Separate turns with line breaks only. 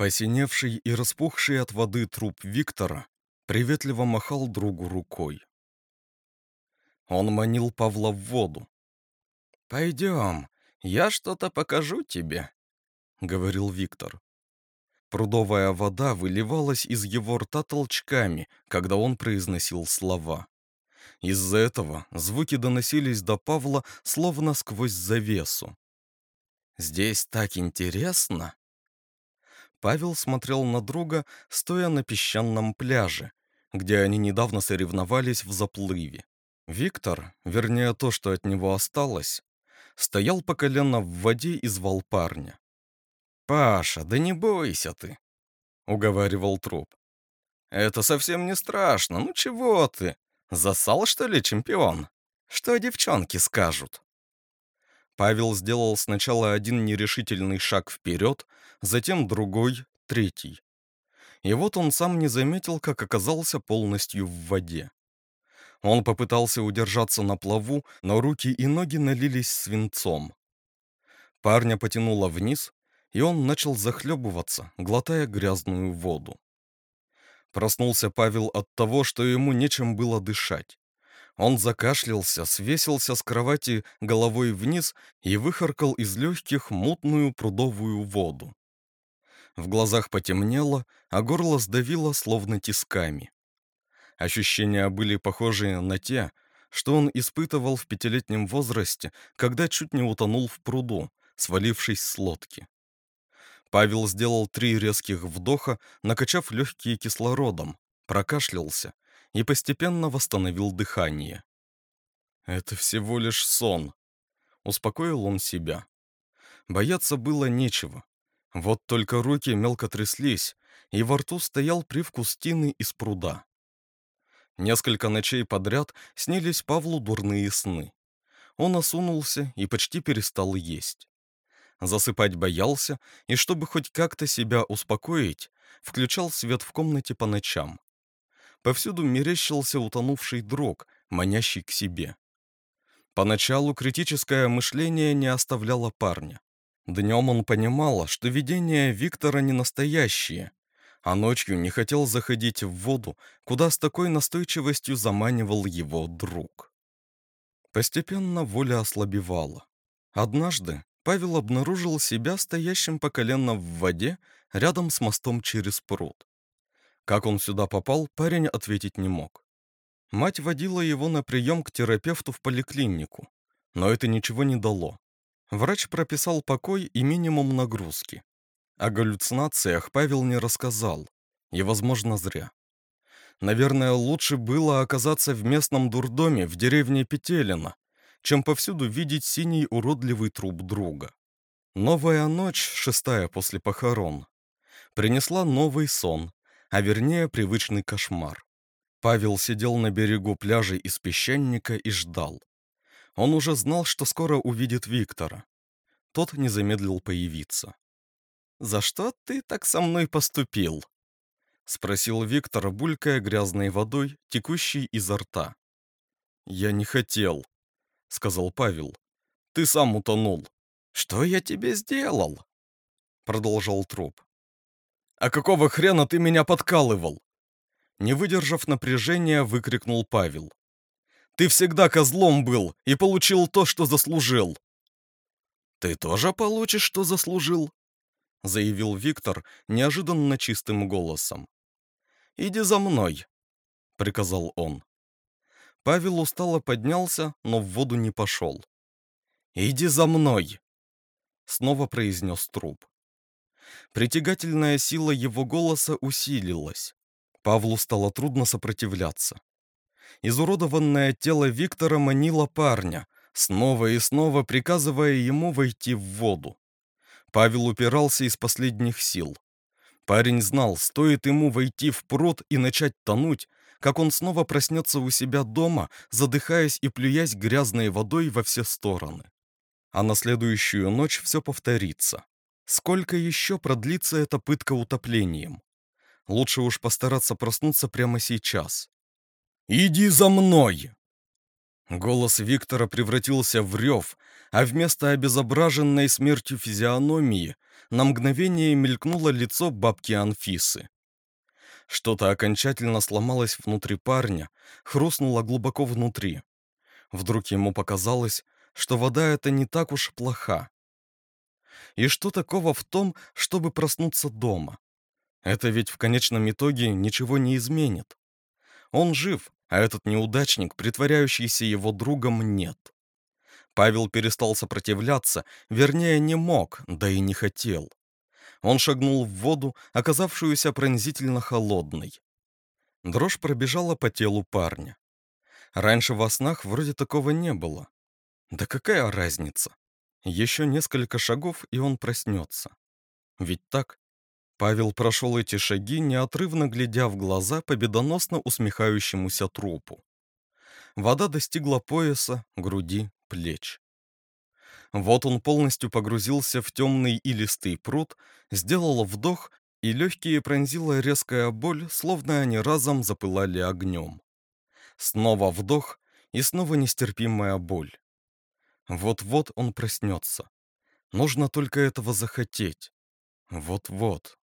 Посиневший и распухший от воды труп Виктора приветливо махал другу рукой. Он манил Павла в воду. «Пойдем, я что-то покажу тебе», — говорил Виктор. Прудовая вода выливалась из его рта толчками, когда он произносил слова. Из-за этого звуки доносились до Павла словно сквозь завесу. «Здесь так интересно!» Павел смотрел на друга, стоя на песчаном пляже, где они недавно соревновались в заплыве. Виктор, вернее то, что от него осталось, стоял по колено в воде и звал парня. «Паша, да не бойся ты!» — уговаривал труп. «Это совсем не страшно, ну чего ты? Засал, что ли, чемпион? Что девчонки скажут?» Павел сделал сначала один нерешительный шаг вперед, затем другой, третий. И вот он сам не заметил, как оказался полностью в воде. Он попытался удержаться на плаву, но руки и ноги налились свинцом. Парня потянуло вниз, и он начал захлебываться, глотая грязную воду. Проснулся Павел от того, что ему нечем было дышать. Он закашлялся, свесился с кровати головой вниз и выхаркал из легких мутную прудовую воду. В глазах потемнело, а горло сдавило словно тисками. Ощущения были похожи на те, что он испытывал в пятилетнем возрасте, когда чуть не утонул в пруду, свалившись с лодки. Павел сделал три резких вдоха, накачав легкие кислородом, прокашлялся и постепенно восстановил дыхание. «Это всего лишь сон», — успокоил он себя. Бояться было нечего. Вот только руки мелко тряслись, и во рту стоял привкус тины из пруда. Несколько ночей подряд снились Павлу дурные сны. Он осунулся и почти перестал есть. Засыпать боялся, и чтобы хоть как-то себя успокоить, включал свет в комнате по ночам. Повсюду мерещился утонувший дрог, манящий к себе. Поначалу критическое мышление не оставляло парня. Днем он понимал, что видения Виктора не настоящие, а ночью не хотел заходить в воду, куда с такой настойчивостью заманивал его друг. Постепенно воля ослабевала. Однажды Павел обнаружил себя стоящим по колено в воде рядом с мостом через пруд. Как он сюда попал, парень ответить не мог. Мать водила его на прием к терапевту в поликлинику, но это ничего не дало. Врач прописал покой и минимум нагрузки. О галлюцинациях Павел не рассказал, и, возможно, зря. Наверное, лучше было оказаться в местном дурдоме в деревне Петелино, чем повсюду видеть синий уродливый труп друга. Новая ночь, шестая после похорон, принесла новый сон, а вернее привычный кошмар. Павел сидел на берегу пляжа из песчаника и ждал. Он уже знал, что скоро увидит Виктора. Тот не замедлил появиться. «За что ты так со мной поступил?» — спросил Виктор, булькая грязной водой, текущей изо рта. «Я не хотел», — сказал Павел. «Ты сам утонул». «Что я тебе сделал?» — продолжал труп. «А какого хрена ты меня подкалывал?» Не выдержав напряжения, выкрикнул Павел. «Ты всегда козлом был и получил то, что заслужил!» «Ты тоже получишь, что заслужил?» заявил Виктор неожиданно чистым голосом. «Иди за мной», — приказал он. Павел устало поднялся, но в воду не пошел. «Иди за мной!» Снова произнес труп. Притягательная сила его голоса усилилась. Павлу стало трудно сопротивляться. Изуродованное тело Виктора манило парня, снова и снова приказывая ему войти в воду. Павел упирался из последних сил. Парень знал, стоит ему войти в пруд и начать тонуть, как он снова проснется у себя дома, задыхаясь и плюясь грязной водой во все стороны. А на следующую ночь все повторится. Сколько еще продлится эта пытка утоплением? Лучше уж постараться проснуться прямо сейчас. «Иди за мной!» Голос Виктора превратился в рев, а вместо обезображенной смертью физиономии на мгновение мелькнуло лицо бабки Анфисы. Что-то окончательно сломалось внутри парня, хрустнуло глубоко внутри. Вдруг ему показалось, что вода эта не так уж плоха. И что такого в том, чтобы проснуться дома? Это ведь в конечном итоге ничего не изменит. Он жив, а этот неудачник, притворяющийся его другом, нет. Павел перестал сопротивляться, вернее, не мог, да и не хотел. Он шагнул в воду, оказавшуюся пронзительно холодной. Дрожь пробежала по телу парня. Раньше во снах вроде такого не было. Да какая разница? Еще несколько шагов, и он проснется. Ведь так? Павел прошел эти шаги, неотрывно глядя в глаза победоносно усмехающемуся трупу. Вода достигла пояса, груди, плеч. Вот он полностью погрузился в темный и листый пруд, сделал вдох, и легкие пронзила резкая боль, словно они разом запылали огнем. Снова вдох, и снова нестерпимая боль. Вот-вот он проснется. Нужно только этого захотеть. Вот-вот.